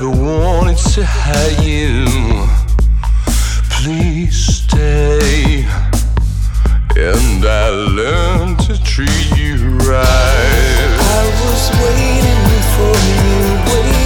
never wanted to hurt you. Please stay. And I learned to treat you right. I was waiting for you. Waiting